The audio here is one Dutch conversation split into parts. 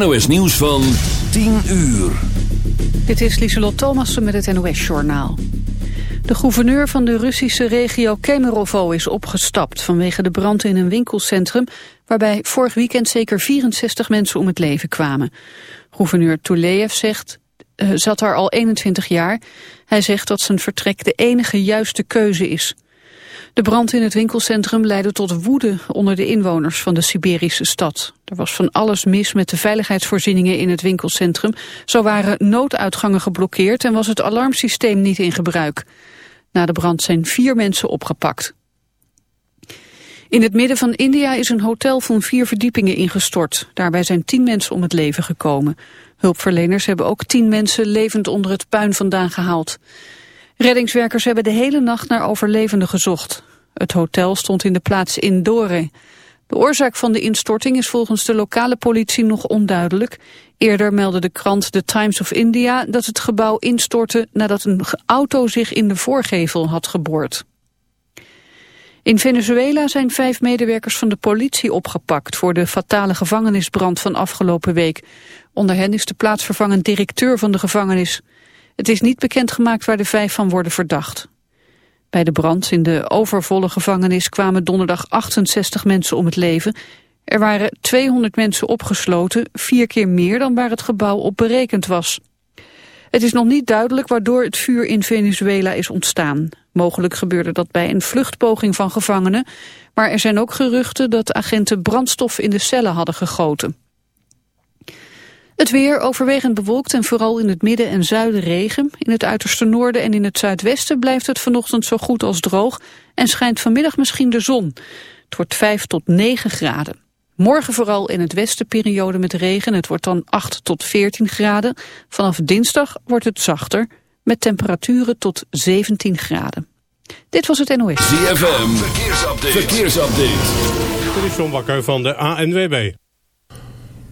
NOS Nieuws van 10 uur. Dit is Lieselot Thomassen met het NOS-journaal. De gouverneur van de Russische regio Kemerovo is opgestapt... vanwege de brand in een winkelcentrum... waarbij vorig weekend zeker 64 mensen om het leven kwamen. Gouverneur Tuleev zegt, uh, zat daar al 21 jaar. Hij zegt dat zijn vertrek de enige juiste keuze is... De brand in het winkelcentrum leidde tot woede onder de inwoners van de Siberische stad. Er was van alles mis met de veiligheidsvoorzieningen in het winkelcentrum. Zo waren nooduitgangen geblokkeerd en was het alarmsysteem niet in gebruik. Na de brand zijn vier mensen opgepakt. In het midden van India is een hotel van vier verdiepingen ingestort. Daarbij zijn tien mensen om het leven gekomen. Hulpverleners hebben ook tien mensen levend onder het puin vandaan gehaald. Reddingswerkers hebben de hele nacht naar overlevenden gezocht. Het hotel stond in de plaats Indore. De oorzaak van de instorting is volgens de lokale politie nog onduidelijk. Eerder meldde de krant The Times of India dat het gebouw instortte nadat een auto zich in de voorgevel had geboord. In Venezuela zijn vijf medewerkers van de politie opgepakt voor de fatale gevangenisbrand van afgelopen week. Onder hen is de plaatsvervangend directeur van de gevangenis. Het is niet bekendgemaakt waar de vijf van worden verdacht. Bij de brand in de overvolle gevangenis kwamen donderdag 68 mensen om het leven. Er waren 200 mensen opgesloten, vier keer meer dan waar het gebouw op berekend was. Het is nog niet duidelijk waardoor het vuur in Venezuela is ontstaan. Mogelijk gebeurde dat bij een vluchtpoging van gevangenen, maar er zijn ook geruchten dat agenten brandstof in de cellen hadden gegoten. Het weer overwegend bewolkt en vooral in het midden en zuiden regen. In het uiterste noorden en in het zuidwesten blijft het vanochtend zo goed als droog... en schijnt vanmiddag misschien de zon. Het wordt 5 tot 9 graden. Morgen vooral in het westen periode met regen. Het wordt dan 8 tot 14 graden. Vanaf dinsdag wordt het zachter met temperaturen tot 17 graden. Dit was het NOS. ZFM, verkeersupdate. verkeersupdate. Dit is John Bakker van de ANWB.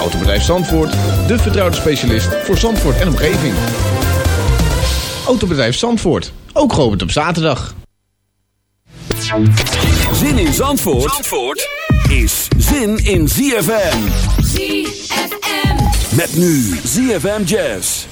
Autobedrijf Zandvoort, de vertrouwde specialist voor Zandvoort en omgeving. Autobedrijf Zandvoort, ook geopend op zaterdag. Zin in Zandvoort, Zandvoort is zin in ZFM. ZFM. Met nu ZFM Jazz.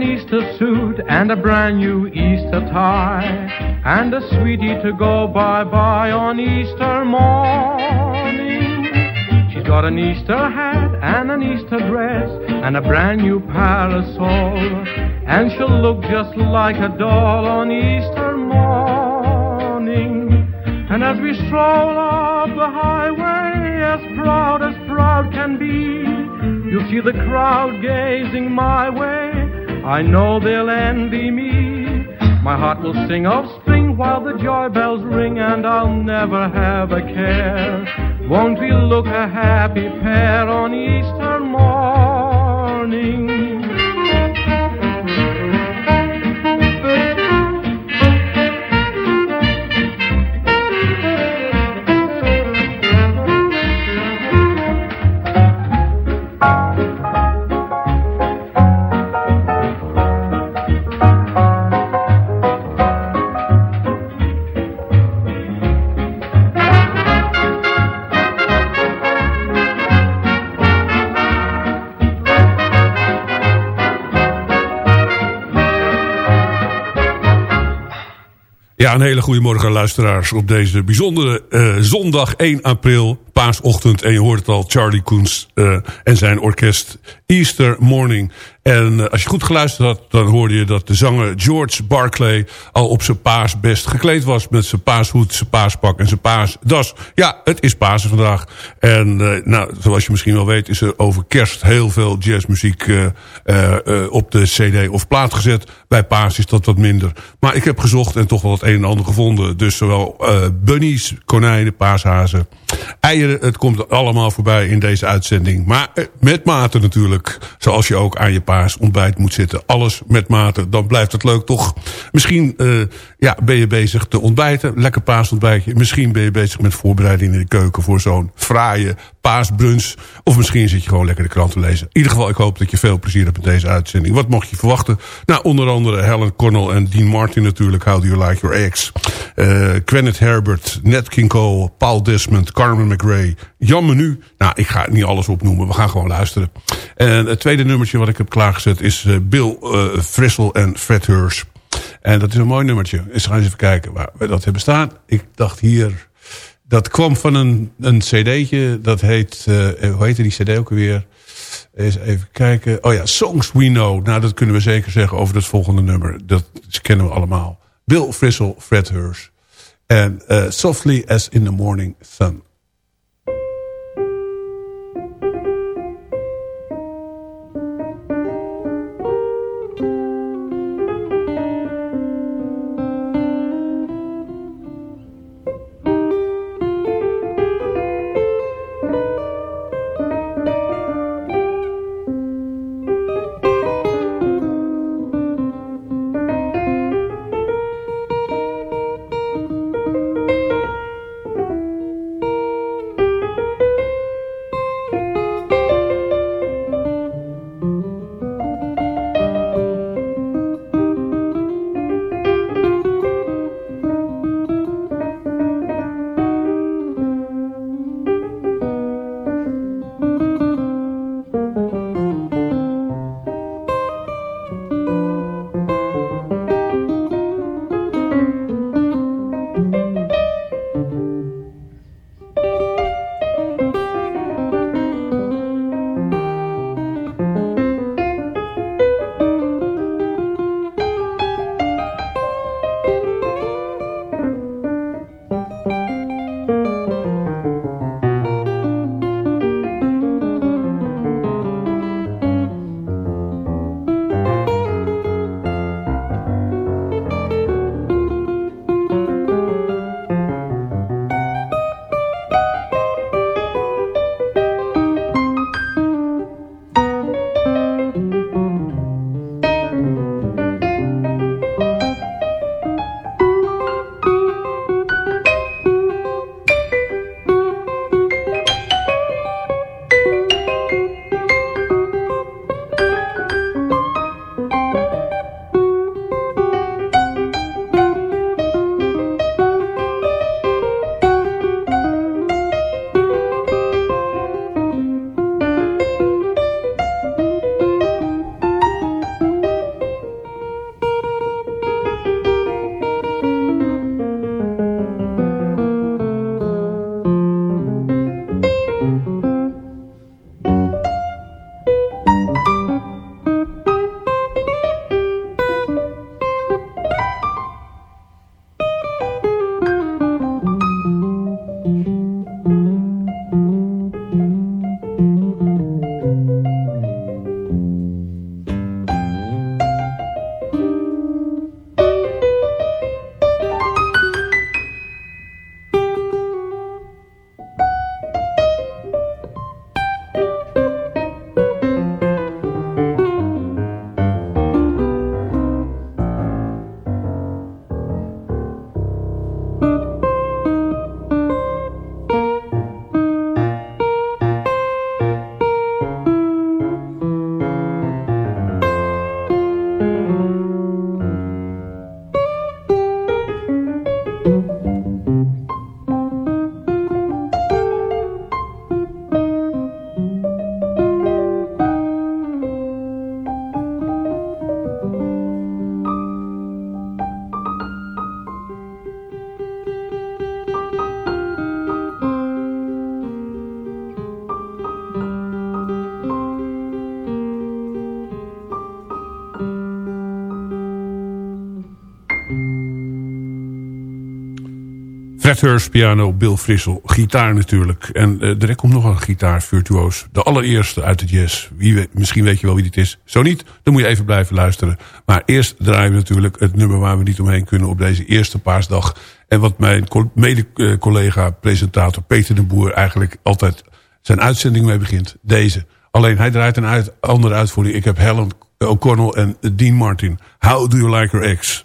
An Easter suit and a brand new Easter tie and a sweetie to go bye-bye on Easter morning. She's got an Easter hat and an Easter dress and a brand new parasol and she'll look just like a doll on Easter morning. And as we stroll up the highway, as proud as proud can be, you'll see the crowd gazing my way. I know they'll envy me. My heart will sing of spring while the joy bells ring, and I'll never have a care. Won't we look a happy pair on Easter morning? Ja, een hele goede morgen luisteraars op deze bijzondere uh, zondag 1 april, paasochtend. En je hoort het al, Charlie Koens uh, en zijn orkest Easter Morning. En uh, als je goed geluisterd had, dan hoorde je dat de zanger George Barclay al op zijn paasbest gekleed was. Met zijn paashoed, zijn paaspak en zijn paasdas. Ja, het is Pasen vandaag. En nou, zoals je misschien wel weet is er over kerst heel veel jazzmuziek op de cd of plaat gezet. Bij paas is dat wat minder. Maar ik heb gezocht en toch wel het een en ander gevonden. Dus zowel bunnies, konijnen, paashazen, eieren. Het komt allemaal voorbij in deze uitzending. Maar met mate natuurlijk. Zoals je ook aan je paasontbijt moet zitten. Alles met mate. Dan blijft het leuk toch. Misschien uh, ja, ben je bezig te ontbijten. Lekker paasontbijtje. Misschien ben je bezig met voorbereiding in de keuken. Voor zo'n fraaie paasbrunch. Of misschien zit je gewoon lekker de krant te lezen. In ieder geval, ik hoop dat je veel plezier hebt met deze uitzending. Wat mocht je verwachten? Nou, onder andere Helen Cornell en Dean Martin natuurlijk. How do you like your eggs? Uh, Quentin Herbert, Nat King Cole, Paul Desmond, Carmen McRae, Jan Menu. Nou, ik ga niet alles opnoemen. We gaan gewoon luisteren. En het tweede nummertje wat ik heb klaargezet is uh, Bill uh, Frissel en Fred Hurst. En dat is een mooi nummertje. Eens gaan eens even kijken waar we dat hebben staan. Ik dacht hier... Dat kwam van een, een cd'tje. Dat heet... Uh, hoe heette die cd ook alweer? Eens even kijken. Oh ja, Songs We Know. Nou, dat kunnen we zeker zeggen over het volgende nummer. Dat kennen we allemaal. Bill Frissel, Fred Hurst. En uh, Softly as in the Morning Sun. Fred piano, Bill Frissel, gitaar natuurlijk. En uh, er komt nog een gitaarvirtuoos. De allereerste uit het jazz. Wie weet, misschien weet je wel wie dit is. Zo niet, dan moet je even blijven luisteren. Maar eerst draaien we natuurlijk het nummer waar we niet omheen kunnen op deze eerste paasdag. En wat mijn mede-collega, presentator Peter de Boer eigenlijk altijd zijn uitzending mee begint. Deze. Alleen hij draait een uit, andere uitvoering. Ik heb Helen O'Connell en Dean Martin. How do you like her ex?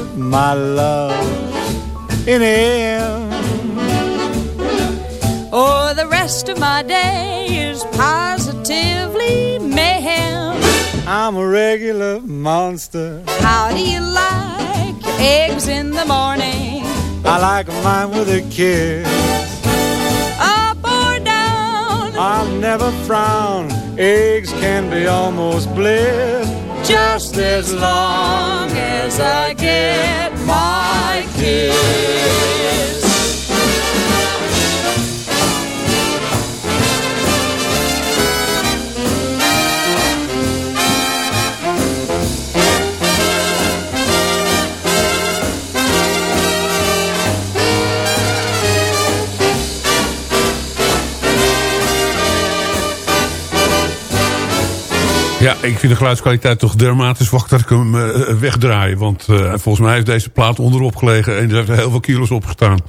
my love in him. Or oh, the rest of my day is positively mayhem. I'm a regular monster. How do you like your eggs in the morning? I like mine with a kiss. Up or down? I'll never frown. Eggs can be almost bliss. Just as long as I get my kiss. Ja, ik vind de geluidskwaliteit toch dermate zwak dat ik hem uh, wegdraai. Want uh, volgens mij heeft deze plaat onderop gelegen en er heeft heel veel kilo's opgestaan.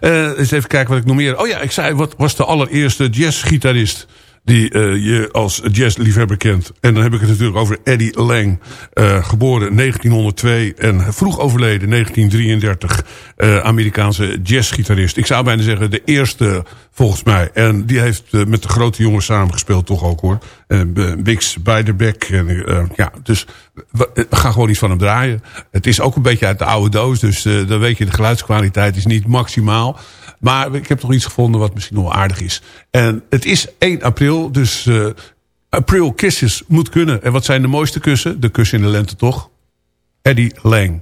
Uh, eens even kijken wat ik nog meer... Oh ja, ik zei, wat was de allereerste jazzgitarist die uh, je als jazzliefhebber kent. En dan heb ik het natuurlijk over Eddie Lang. Uh, geboren 1902 en vroeg overleden 1933. Uh, Amerikaanse jazzgitarist. Ik zou bijna zeggen de eerste volgens mij. En die heeft met de grote jongens samengespeeld toch ook hoor. Bix Beiderbecke. En, ja, dus gaan gewoon iets van hem draaien. Het is ook een beetje uit de oude doos. Dus dan weet je de geluidskwaliteit is niet maximaal. Maar ik heb toch iets gevonden wat misschien nog wel aardig is. En het is 1 april, dus uh, April Kisses moet kunnen. En wat zijn de mooiste kussen? De kussen in de lente toch? Eddie Lang.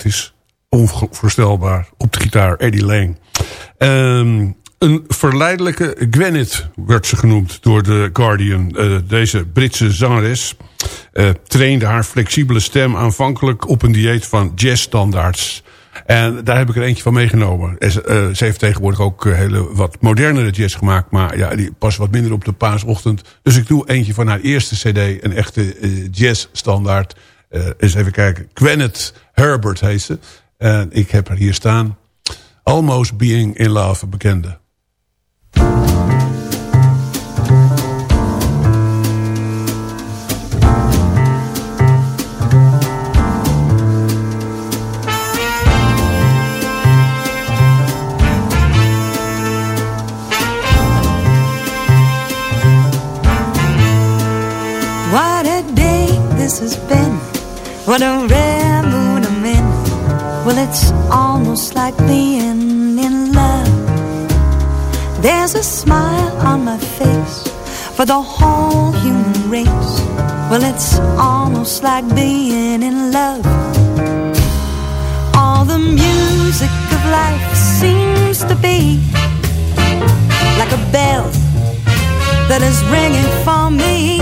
100 jaar oud is. Onvoorstelbaar. Op de gitaar Eddie Lang. Um, een verleidelijke Gwyneth werd ze genoemd door The Guardian. Uh, deze Britse zangeres uh, trainde haar flexibele stem aanvankelijk op een dieet van jazzstandaards. En daar heb ik er eentje van meegenomen. Ze, uh, ze heeft tegenwoordig ook hele wat modernere jazz gemaakt. Maar ja, die past wat minder op de paasochtend. Dus ik doe eentje van haar eerste cd. Een echte jazzstandaard. eens even kijken. Gwyneth Herbert heet ze. En ik heb er hier staan. Almost Being in Love, bekende. What a day this has been. What a it's almost like being in love. There's a smile on my face for the whole human race. Well, it's almost like being in love. All the music of life seems to be like a bell that is ringing for me.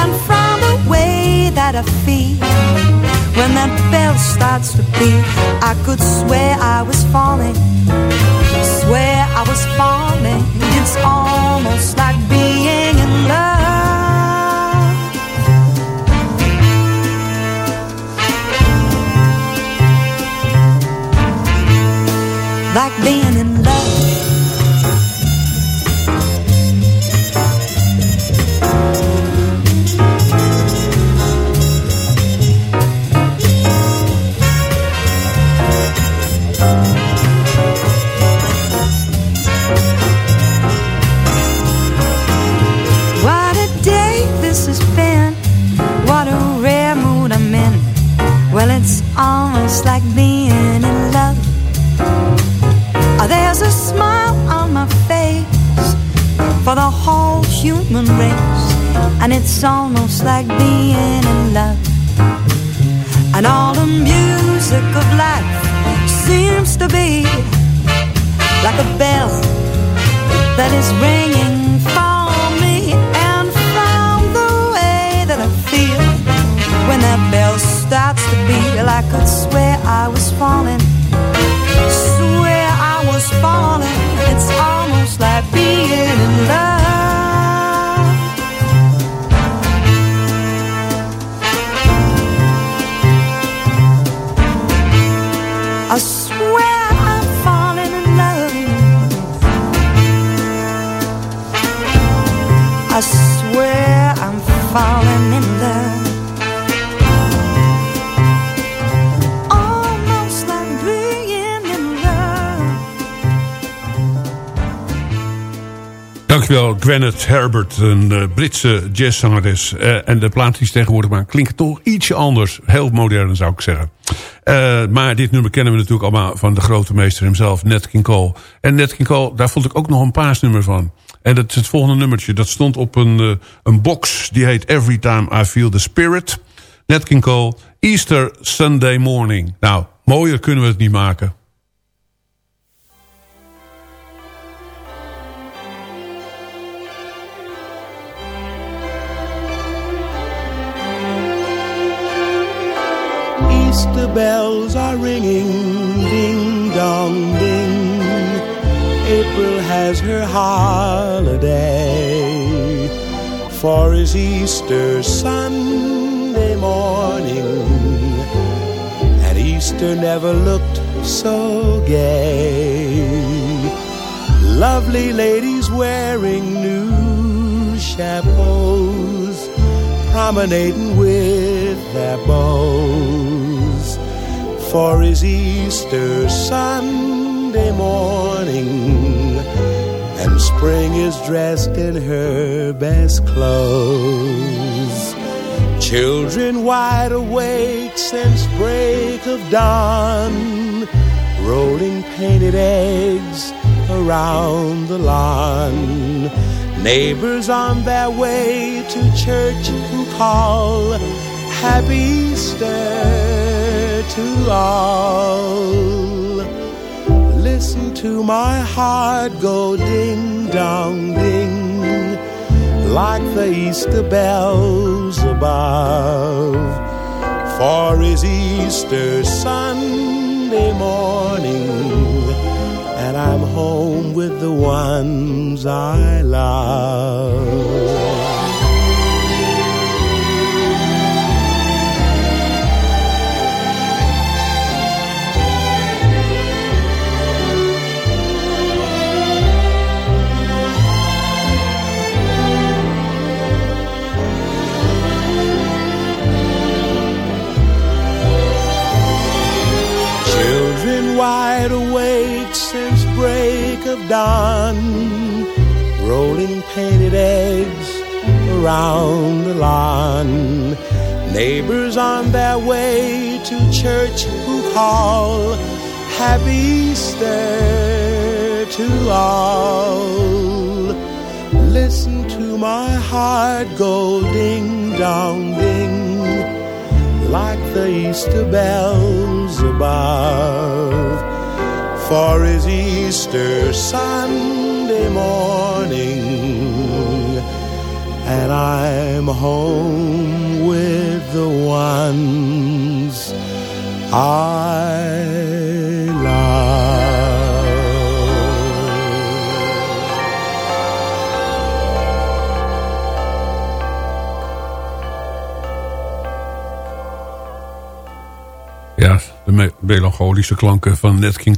And from way that I feel when that bell starts to beat, I could swear I was falling swear I was falling. It's almost like being in love. Like being it's almost like being in love. And all the music of life seems to be like a bell that is ringing Gwyneth Herbert, een uh, Britse jazzzangeres. Uh, en de plaat die ze tegenwoordig maken klinken toch ietsje anders. Heel modern zou ik zeggen. Uh, maar dit nummer kennen we natuurlijk allemaal van de grote meester hemzelf, Nat King Cole. En Nat King Cole, daar vond ik ook nog een paasnummer van. En dat is het volgende nummertje. Dat stond op een, een box die heet Every Time I Feel the Spirit. Nat King Cole, Easter Sunday Morning. Nou, mooier kunnen we het niet maken. Easter bells are ringing, ding dong ding. April has her holiday, for it's Easter Sunday morning, and Easter never looked so gay. Lovely ladies wearing new chapeaus, promenading with their bows. For is Easter Sunday morning, and spring is dressed in her best clothes. Children wide awake since break of dawn, rolling painted eggs around the lawn. Neighbors on their way to church who call Happy Easter to all. Listen to my heart go ding dong ding like the Easter bells above. For is Easter Sunday morning, and I'm home with the ones I love. Dawn, rolling painted eggs around the lawn. Neighbors on their way to church who call Happy Easter to all. Listen to my heart go ding dong ding like the Easter bells above. For is Easter Sunday morning, and I'm home with the ones I De melancholische klanken van Nat King.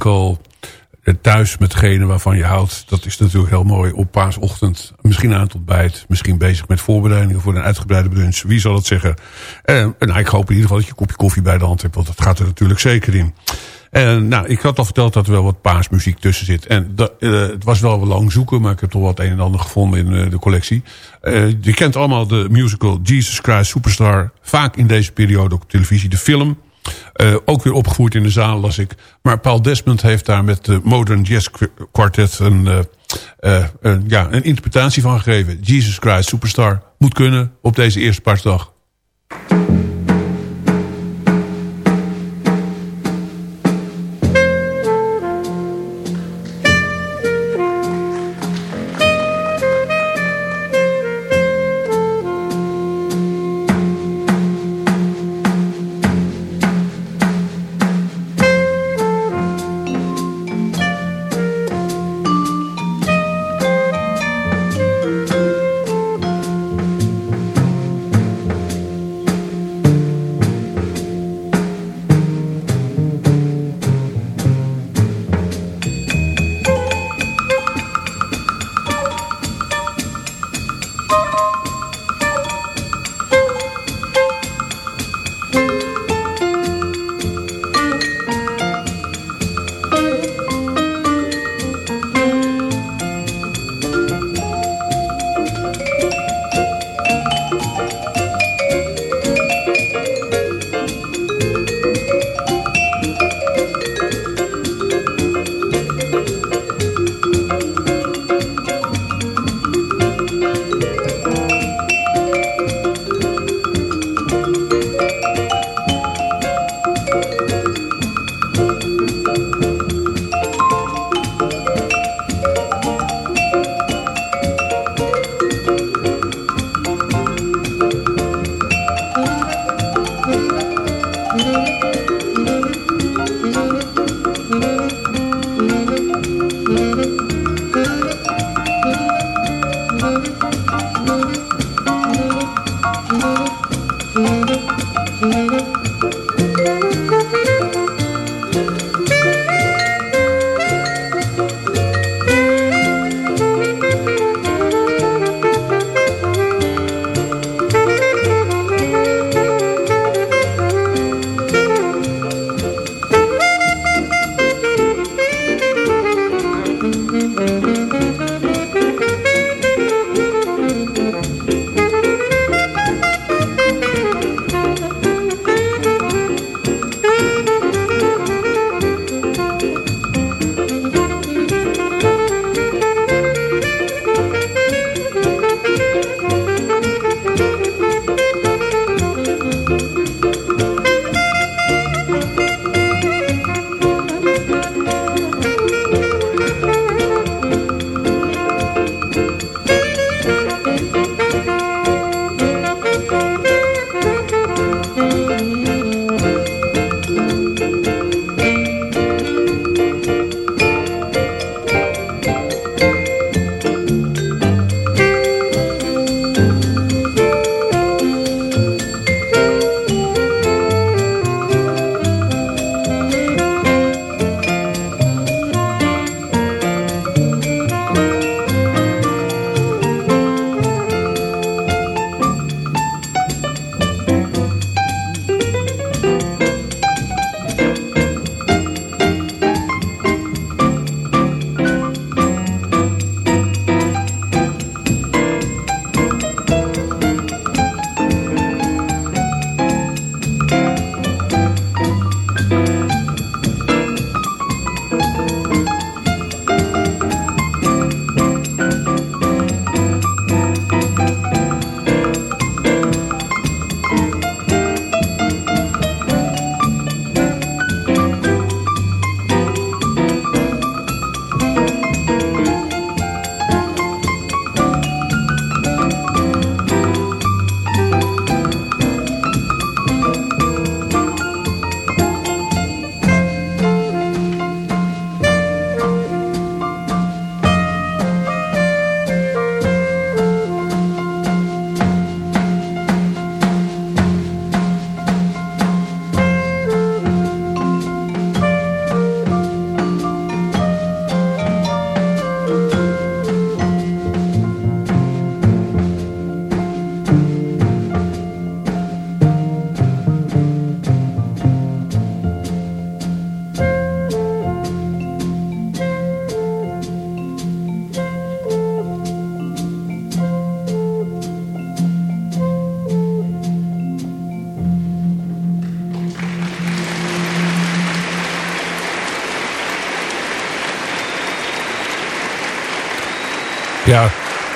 Thuis met degene waarvan je houdt. Dat is natuurlijk heel mooi op paasochtend. Misschien aan het ontbijt. Misschien bezig met voorbereidingen voor een uitgebreide brunch. Wie zal het zeggen? Eh, nou, ik hoop in ieder geval dat je een kopje koffie bij de hand hebt. Want dat gaat er natuurlijk zeker in. En nou, ik had al verteld dat er wel wat paasmuziek tussen zit. En dat, uh, het was wel lang zoeken, maar ik heb toch wat een en ander gevonden in de collectie. Je kent allemaal de musical Jesus Christ Superstar. Vaak in deze periode op televisie. De film, uh, ook weer opgevoerd in de zaal, las ik. Maar Paul Desmond heeft daar met de Modern Jazz Quartet een, uh, uh, een, ja, een interpretatie van gegeven. Jesus Christ Superstar moet kunnen op deze eerste paasdag.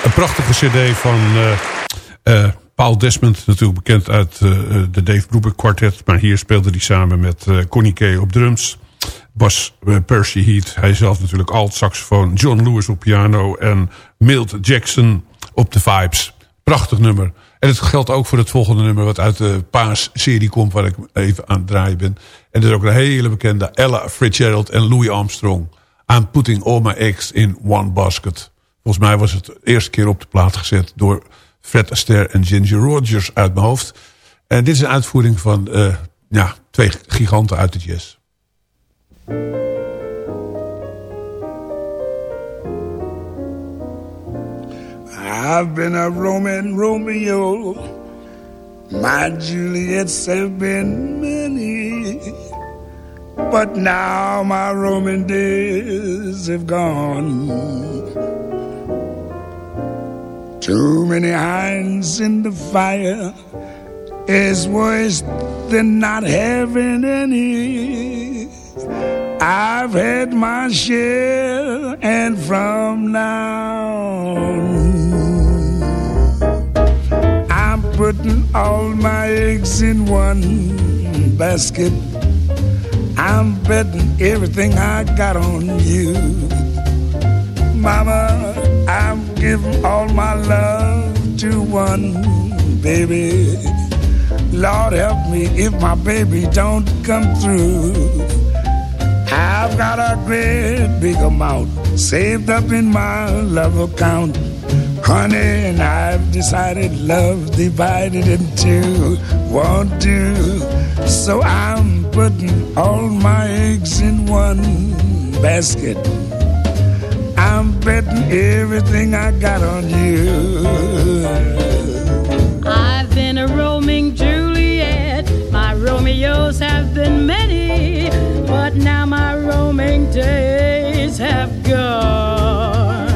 Een prachtige cd van uh, Paul Desmond. Natuurlijk bekend uit uh, de Dave Brubeck Quartet. Maar hier speelde hij samen met Connie Kay op drums. Bas Percy Heat. Hij zelf natuurlijk alt saxofoon. John Lewis op piano. En Milt Jackson op de vibes. Prachtig nummer. En het geldt ook voor het volgende nummer... wat uit de Paas-serie komt... waar ik even aan het draaien ben. En dat is ook een hele bekende... Ella Fitzgerald en Louis Armstrong. I'm putting all my eggs in one basket. Volgens mij was het de eerste keer op de plaat gezet... door Fred Astaire en Ginger Rogers uit mijn hoofd. En dit is een uitvoering van uh, ja, twee giganten uit de jazz. I've been a Roman Romeo. My Juliets have been many. But now my Roman days have gone. Too many irons in the fire is worse than not having any. I've had my share, and from now on, I'm putting all my eggs in one basket. I'm betting everything I got on you. Mama, I'm giving all my love to one baby. Lord help me if my baby don't come through. I've got a great big amount saved up in my love account. Honey, and I've decided love divided in two won't do. So I'm putting all my eggs in one basket. I'm betting everything I got on you. I've been a roaming Juliet. My Romeos have been many, but now my roaming days have gone.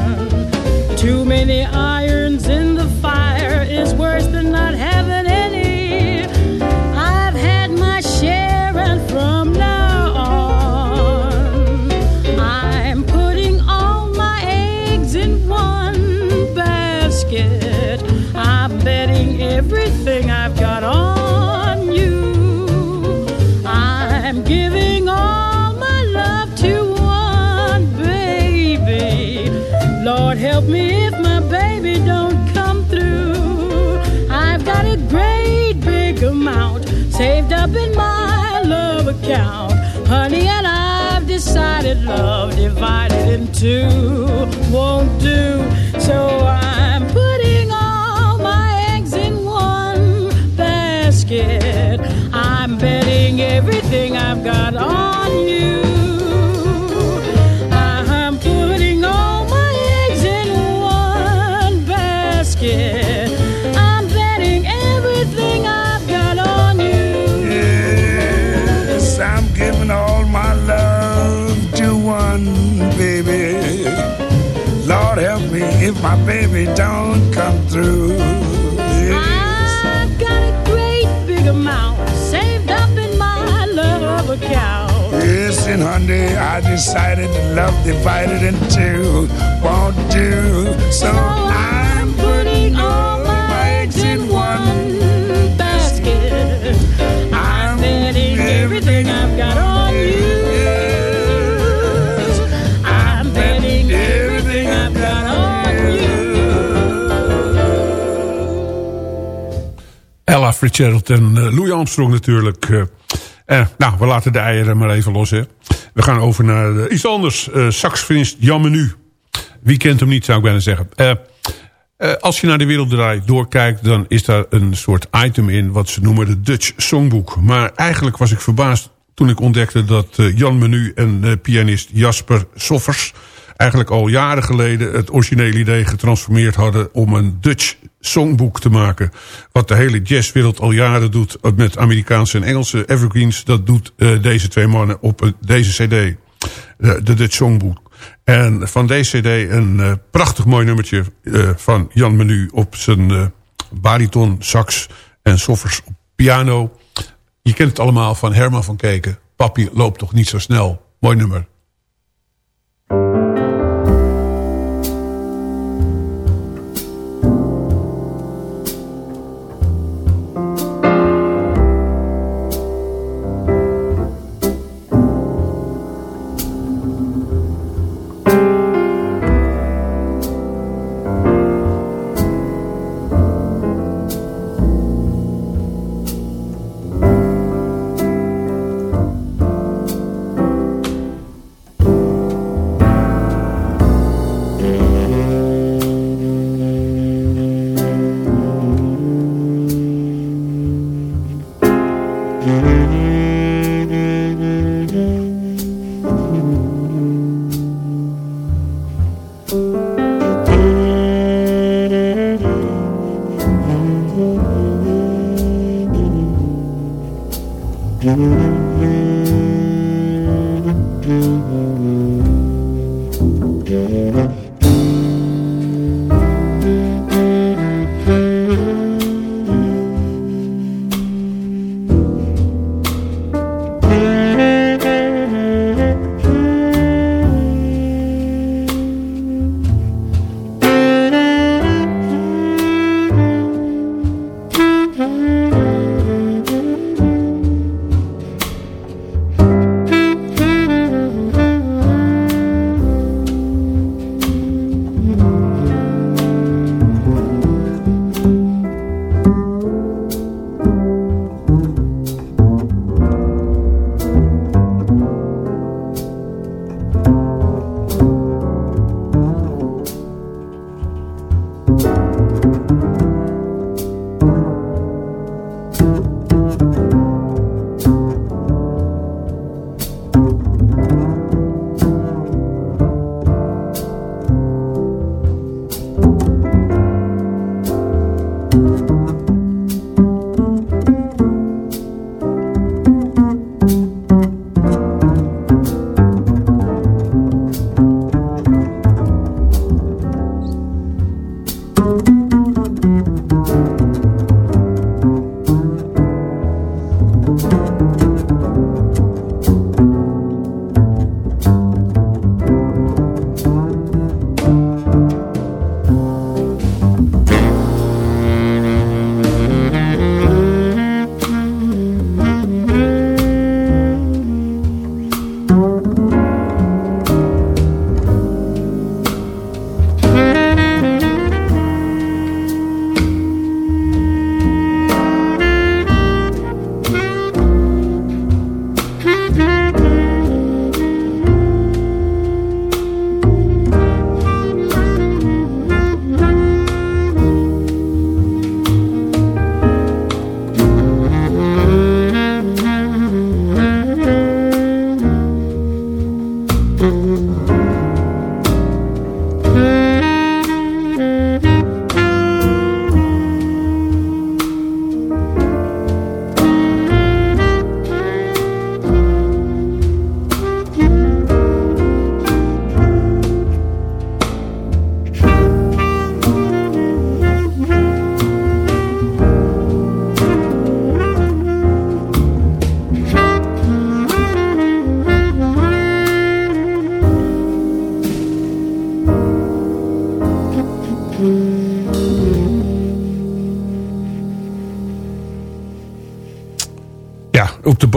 Too many irons in the fire is worse saved up in my love account, honey, and I've decided love divided in two won't do. So I'm putting all my eggs in one basket. I'm betting everything I've got on you. My baby don't come through. Yes. I've got a great big amount saved up in my love account. Yes, and honey, I decided that love divided in two won't do. So I'm putting all my eggs in one Fitzgerald en uh, Louis Armstrong natuurlijk. Uh, uh, nou, we laten de eieren maar even los. Hè. We gaan over naar iets anders. saxofonist Jan Menu. Wie kent hem niet, zou ik bijna zeggen. als je naar de werelddraai doorkijkt... dan is daar een soort item in wat ze noemen de Dutch Songbook. Maar eigenlijk was ik verbaasd toen ik ontdekte... dat Jan Menu en pianist Jasper Soffers... eigenlijk al jaren geleden het originele idee getransformeerd hadden... om een Dutch songboek te maken. Wat de hele jazzwereld al jaren doet met Amerikaanse en Engelse evergreens. Dat doet uh, deze twee mannen op uh, deze cd. De, Dutch Songboek. En van deze cd een prachtig mooi nummertje van Jan Menu op zijn bariton, sax en soffers op piano. Je kent het allemaal van Herman van Keken. Papi loopt toch niet zo snel. Mooi nummer.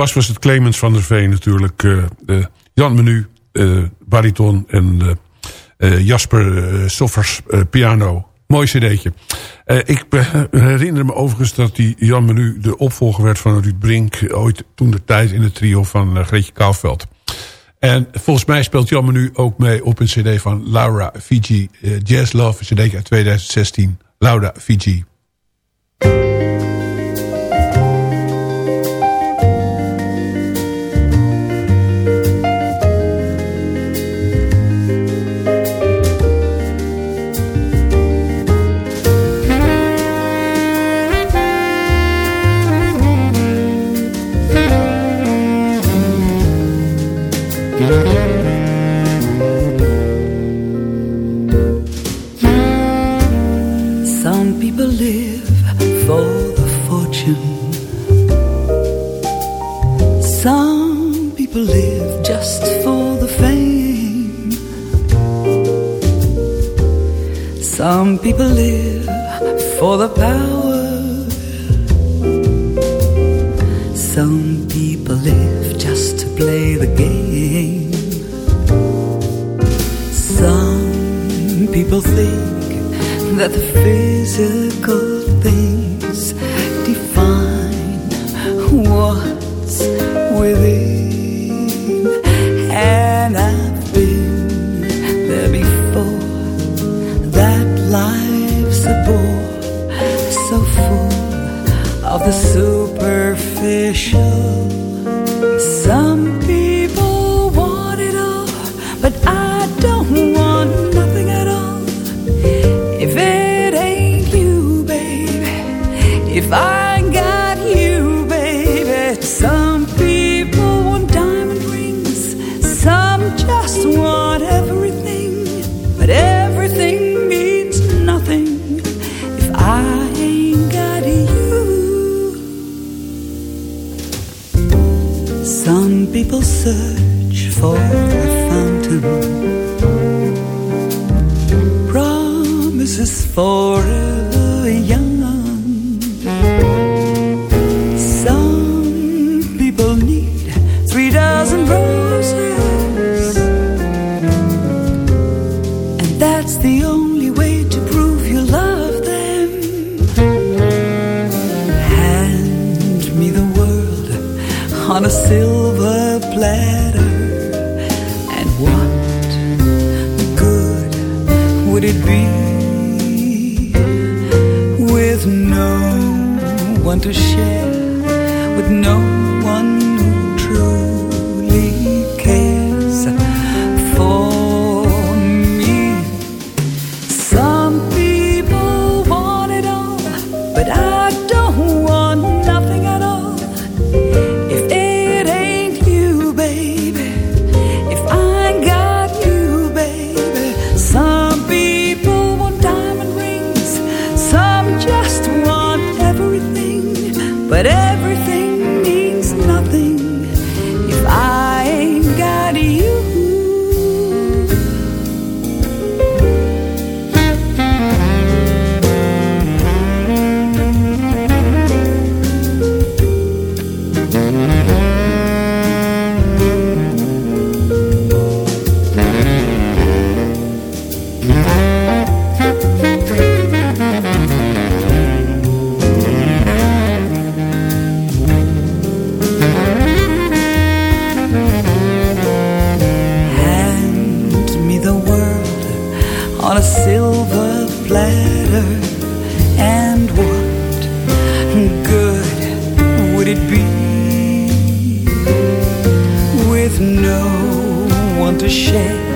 Bas was het Clemens van der Veen natuurlijk. Uh, Jan Menu, uh, bariton en Jasper Soffers piano. Mooi cd'tje. ik herinner me overigens dat die Jan Menu de opvolger werd van Ruud Brink... ooit toen de tijd in het trio van Greetje Kouwveld. En volgens mij speelt Jan Menu ook mee op een cd van Laura Fiji. Jazz Love, een cd'tje uit 2016. Laura Fiji. Some people live for the power. Some people live just to play the game. Some people think that the physical search for a fountain. Promises for on a silver platter. And what good would it be with no one to share?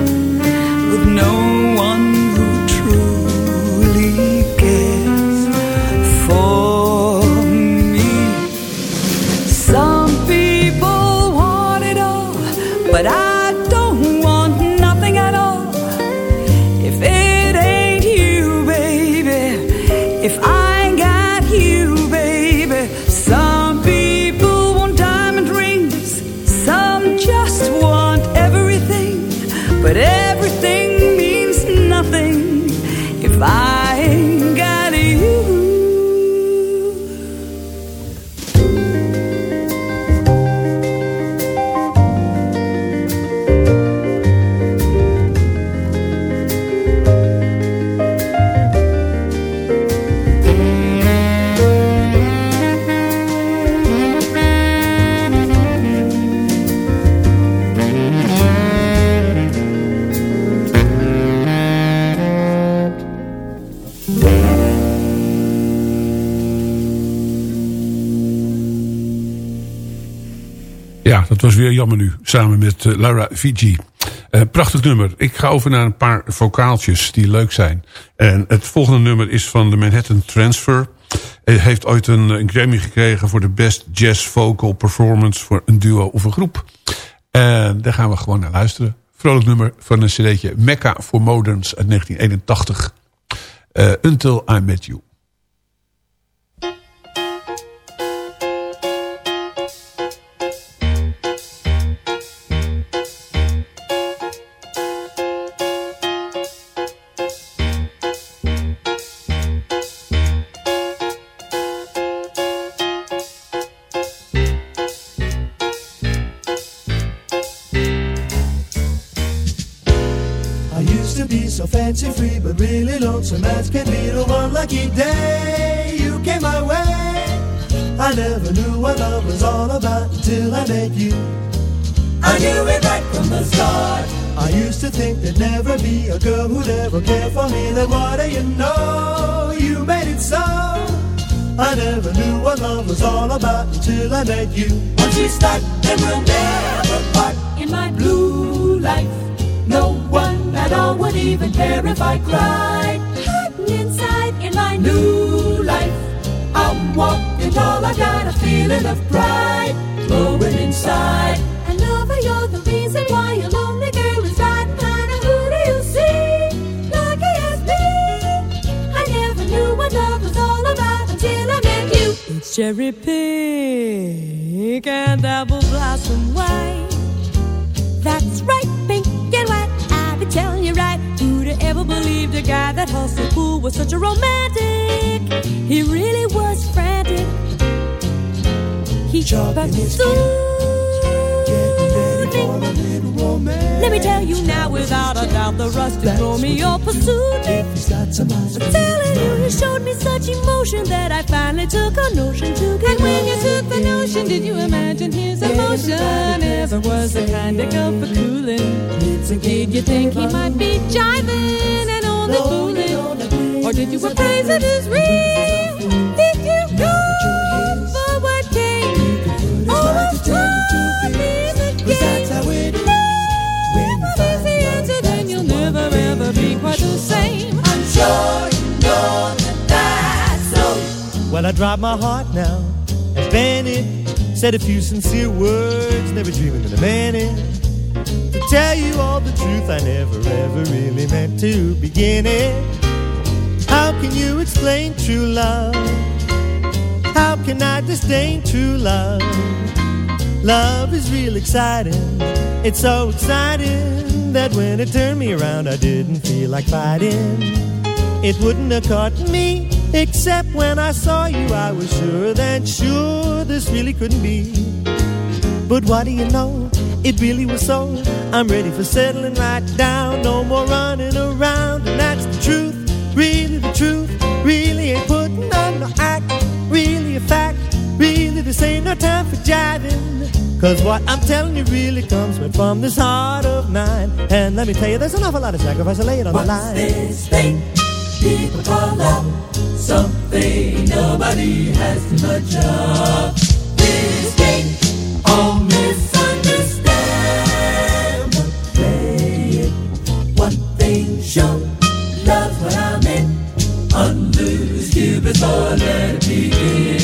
samen met eh, Lara Fiji. Eh, prachtig nummer. Ik ga over naar een paar vocaaltjes die leuk zijn. En het volgende nummer is van de Manhattan Transfer. Hij heeft ooit een, Grammy gekregen voor de Best Jazz Vocal Performance... voor een duo of een groep. En daar gaan we gewoon naar luisteren. Vrolijk nummer van een cd'tje Mecca for Moderns uit 1981. Until I Met You. Was the kind of girl for cooling? Did you think he might be jiving and only fooling? Or did you appraise it as real? Did you go for what came? Oh, Almost told me the game. Never easy answer, then you'll never ever be quite the same. I'm sure you know that that's so. Well, I dropped my heart now. As Benny said a few sincere words, never dreaming of a minute. To tell you all the truth, I never ever really meant to begin it. How can you explain true love? How can I disdain true love? Love is real exciting. It's so exciting that when it turned me around, I didn't feel like fighting. It wouldn't have caught me, except when I saw you. I was sure that sure this really couldn't be. But what do you know? It really was so. I'm ready for settling right down. No more running around, and that's the truth. Really the truth. Really ain't putting on no act. Really a fact. Really this ain't no time for jiving. Cause what I'm telling you really comes right from this heart of mine. And let me tell you, there's an awful lot of sacrifice. I lay it on the line. this thing people call love? Something nobody has much of. This game, all misunderstand. But play it. One thing sure, love what I'm in. Unloose Cupid's bow, let it begin.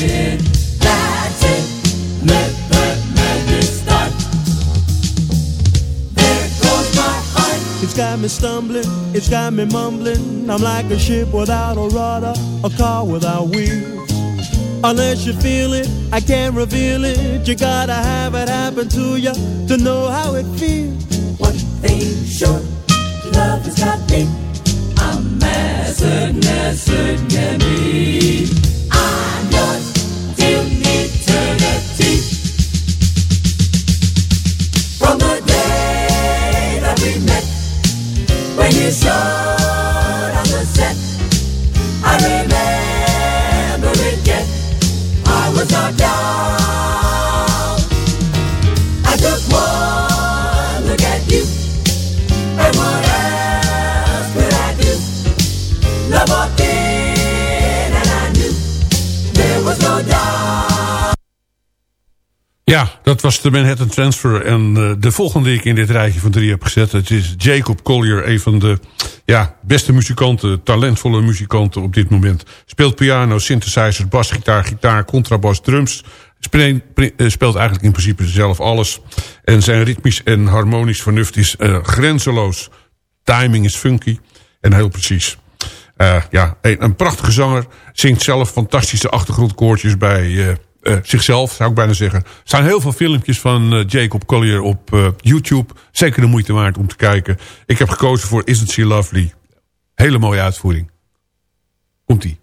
It's got me stumbling, it's got me mumbling. I'm like a ship without a rudder, a car without wheels. Unless you feel it, I can't reveal it. You gotta have it happen to you to know how it feels. One thing sure, love has got me. I'm as certain certain can be. is yours. Ja, dat was de Manhattan Transfer. En eh, de volgende die ik in dit rijtje van drie heb gezet... het is Jacob Collier, een van de ja, beste muzikanten... talentvolle muzikanten op dit moment. Speelt piano, synthesizer, basgitaar, gitaar, contrabas, drums... Speelt, speelt eigenlijk in principe zelf alles. En zijn ritmisch en harmonisch vernuft is eh, grenzeloos. Timing is funky en heel precies. Eh, ja, een, een prachtige zanger. Zingt zelf fantastische achtergrondkoortjes bij... eh, zichzelf, zou ik bijna zeggen. Er staan heel veel filmpjes van eh, Jacob Collier op eh, YouTube. Zeker de moeite waard om te kijken. Ik heb gekozen voor Isn't She Lovely. Hele mooie uitvoering. Komt-ie.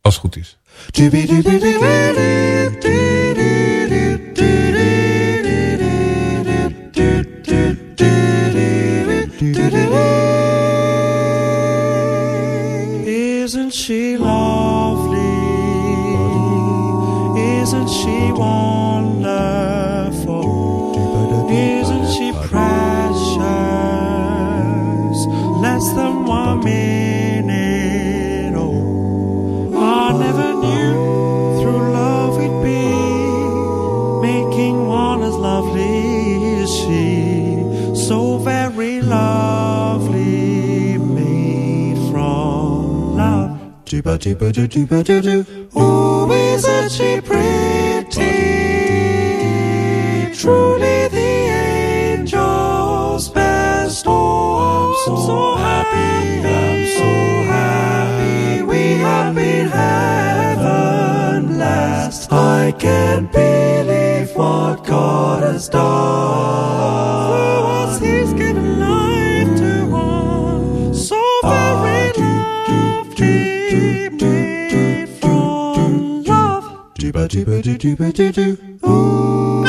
Als het goed is. Isn't she wonderful? Isn't she precious? Less than one minute. Oh, I never knew through love we'd be making one as lovely as she. So very lovely, made from love. Dooba dooba doo dooba doo doo. Oh, I can't believe what God has done. For us, He's given life to us. So very ah, lovely, made from love. Dooba dooba doo dooba doo doo. Ooh.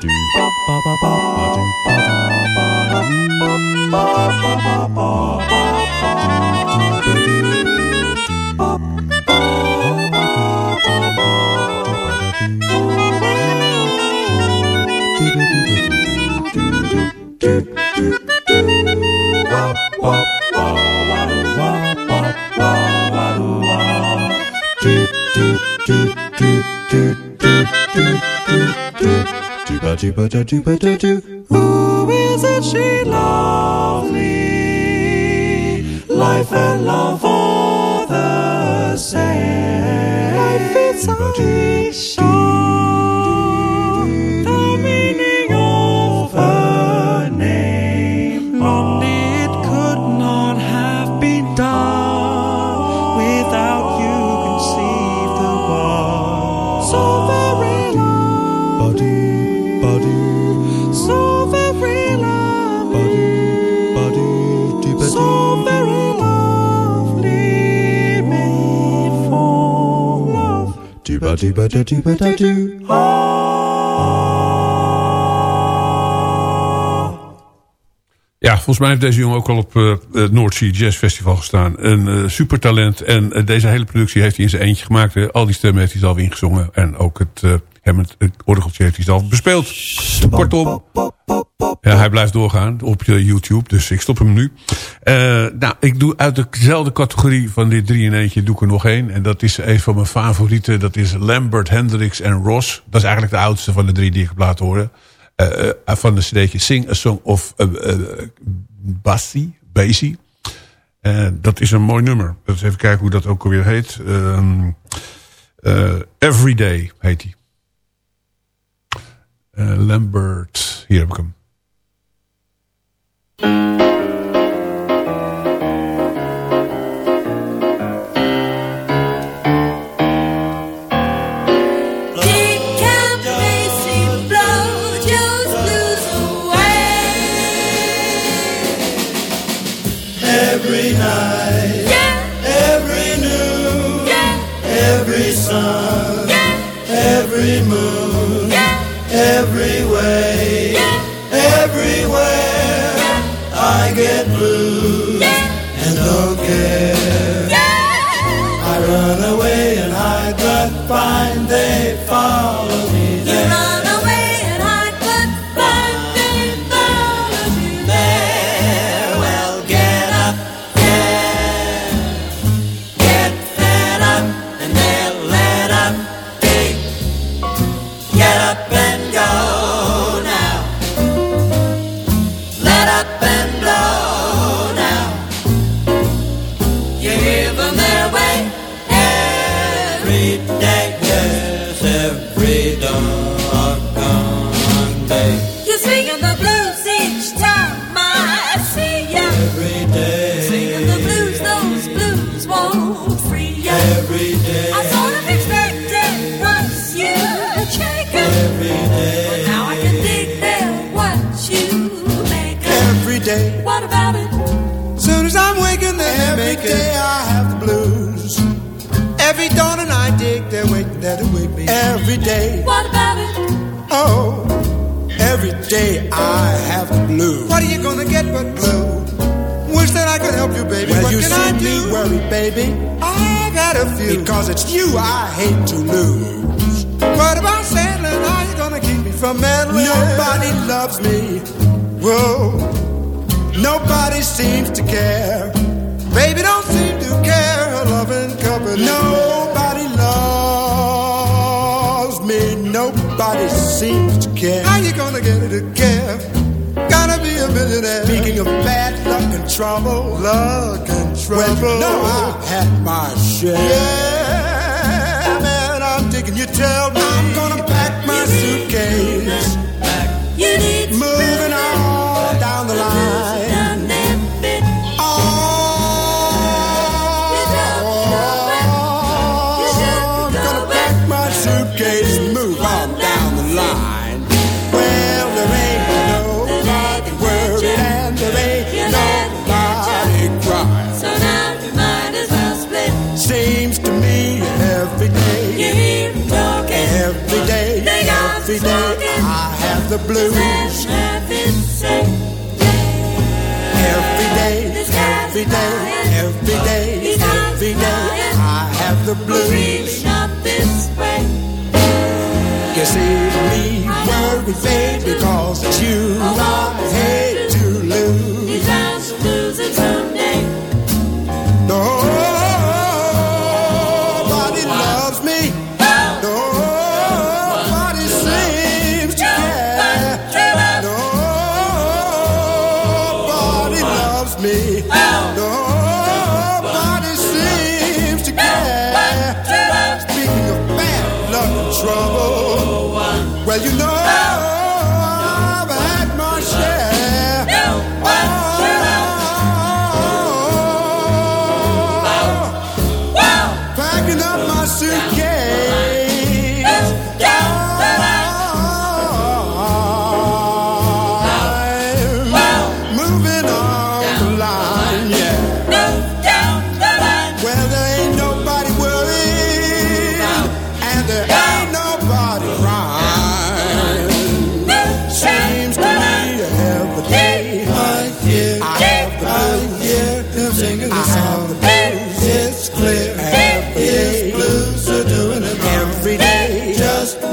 Doo ba ba ba ba ba ba da ba ba ba ba ba ba ba. Dooba dooba da dooba da doo. Who is it she lovely? Life and love are the same. Life is salvation. Ja, volgens mij heeft deze jongen ook al op eh, het North Sea Jazz Festival gestaan. Een eh, supertalent. En eh, deze hele productie heeft hij in zijn eentje gemaakt. Al die stemmen heeft hij zelf ingezongen. En ook het, hem het, het orgeltje heeft hij zelf bespeeld. Kortom, ja, hij blijft doorgaan op je YouTube. Dus ik stop hem nu. Eh, nou, ik doe uit dezelfde categorie van dit drie in eentje doe ik er nog één. En dat is een van mijn favorieten. Dat is Lambert, Hendricks en Ross. Dat is eigenlijk de oudste van de drie die ik heb laten horen. Eh, eh, van de cd'tje Sing a Song of uh. Uh, dat is een mooi nummer. Dus even kijken hoe dat ook alweer heet. Uh, Everyday heet hij. Lambert. Hier heb ik hem. Música find I have the blues. What are you gonna get but blue? Wish that I could help you, baby. Well, what you can see I me do? worry, baby. I got a few. Because it's you I hate to lose. What about settling? How you gonna keep me from meddling? Nobody loves me. Whoa, Nobody seems to care. baby, don't seem to care. Her loving company. Nobody loves me. Nobody seems to care. How you gonna get it to care? Gotta be a millionaire. Speaking of bad luck and trouble, luck and trouble. well, you know I've had my share. Yeah, man, I'm digging. You tell me I'm gonna pack my suitcase, You need moving Every day I have the blues. Every day, every day, every day, every day. I have the blues. You see me worry, baby, because it's you I hate to lose.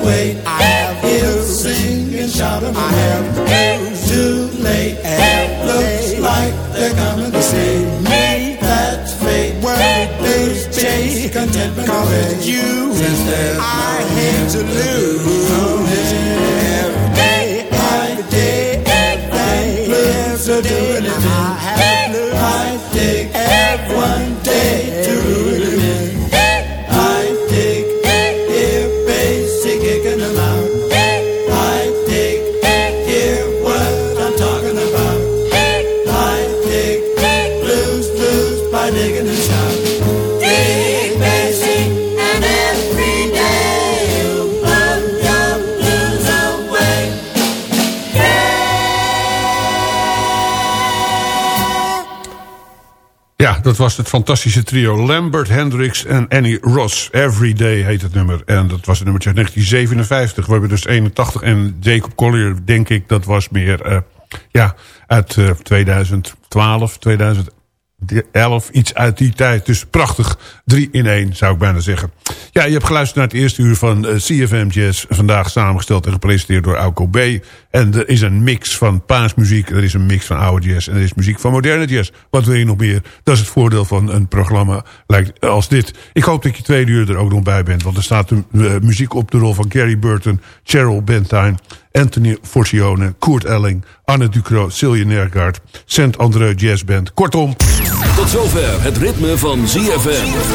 I have you sing and shout 'em. I have too late. It looks like they're coming to see me. That's fate. Worried blues chase contentment with you. I hate to lose. Dat was het fantastische trio Lambert, Hendricks en Annie Ross. Every Day heet het nummer. En dat was het nummertje uit 1957. We hebben dus 81. En Jacob Collier, denk ik, dat was meer eh, ja, uit eh, 2012, 2011. Iets uit die tijd. Dus prachtig. Drie in één, zou ik bijna zeggen. Ja, je hebt geluisterd naar het eerste uur van eh, CFM Jazz. Vandaag samengesteld en gepresenteerd door Auko B. En er is een mix van paasmuziek. Er is een mix van oude jazz. En er is muziek van moderne jazz. Wat wil je nog meer? Dat is het voordeel van een programma als dit. Ik hoop dat je tweede uur er ook nog bij bent. Want er staat uh, muziek op de rol van Gary Burton, Cheryl Bentine, Anthony Forcione, Koert Elling, Anne Ducro, Silje Nergaard, Saint André Jazz Band. Kortom. Tot zover het ritme van ZFM.